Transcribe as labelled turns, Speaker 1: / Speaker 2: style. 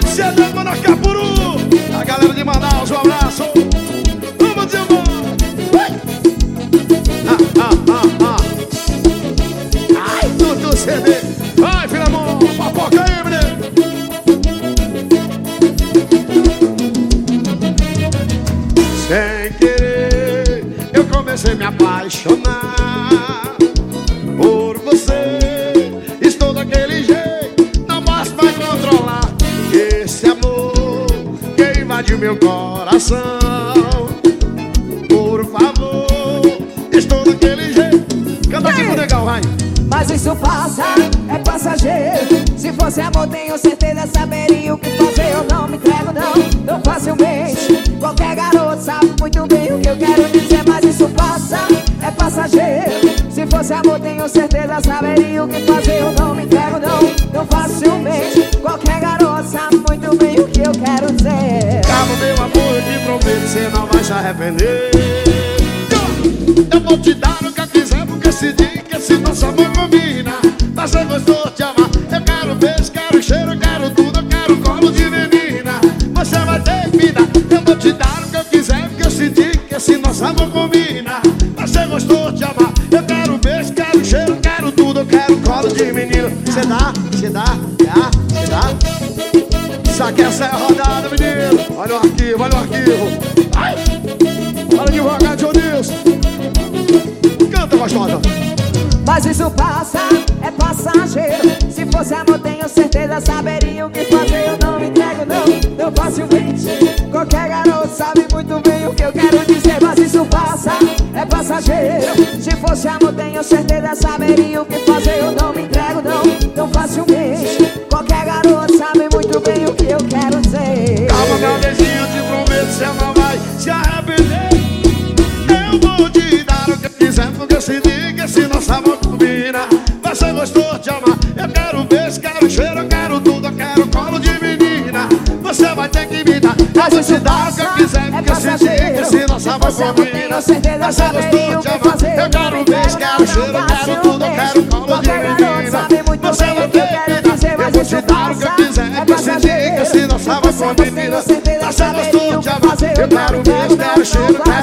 Speaker 1: De Cedeiro, Manacapuru. A galera de Manaus, um abraço. Vamos Oi! Ah, ah, ah, ah. Ai, Dudu CD. Vai, Filamon, papoca aí, menino. Sem querer, eu comecei a me apaixonar amor que invadiu meu coração. Por favor, estou daquele jeito. Canta aqui pro legal, vai.
Speaker 2: Mas isso passa, é passageiro Se fosse amor tenho certeza saberia o que fazer Eu não me entrego não, tão facilmente Qualquer garoto sabe muito bem o que eu quero dizer Mas isso passa, é passageiro Se fosse amor tenho certeza saberia o que fazer Eu não me entrego
Speaker 1: arrepender. Eu vou te dar o que eu quiser porque esse dia que esse nosso amor combina Mas eu gostou de amar. Eu quero beijo, quero cheiro, quero tudo Eu quero colo de menina. Você vai ter dar Eu vou te dar o que eu quiser Porque eu senti que esse nosso amor combina Mas você gostou de amar. Eu quero beijo, quero cheiro, quero tudo Eu quero colo de menina Você dá, você dá, dá, você dá. Isso aqui essa é a rodada, menino. Olha o arquivo, olha o arquivo gostosa.
Speaker 2: Mas isso passa, é passageiro. Se fosse amor tenho certeza saberia o que fazer. Eu não me entrego não, tão facilmente Qualquer garoto sabe muito bem o que eu quero dizer. Mas isso passa, é passageiro. Se fosse amor tenho certeza saberia o que fazer. Eu não me entrego não, tão facilmente Qualquer garoto sabe muito bem o que eu quero dizer.
Speaker 1: Calma, meu beijinho, te prometo, você não vai. Se arrepender gostou de amar. Eu quero beijo, quero cheiro, eu quero tudo Eu quero colo de menina. Você vai ter que me dar. Eu vou te dar o que eu quiser Porque se diga se nosso amor combina Você gostou de amar? Eu quero beijo, quero cheiro, eu quero tudo Eu quero colo de menina. Você vai ter que me dar Eu vou te dar o que eu quiser. Porque se diga se nosso amor combina Você gostou de amar? Eu quero beijo, quero cheiro, quero